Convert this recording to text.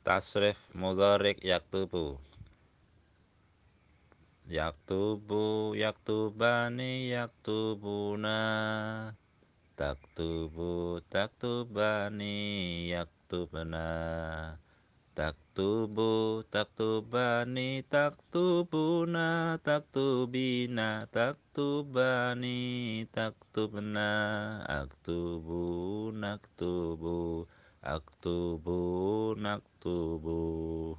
Tasrif mudhari' yaktubu. Yaktubu yaktubani yaktubuna. Taktubu taktubani yaktubna. Taktubu taktubani taktubuna. Taktubina taktubani taktubna. Aktubu naktubu Aktubu naktubu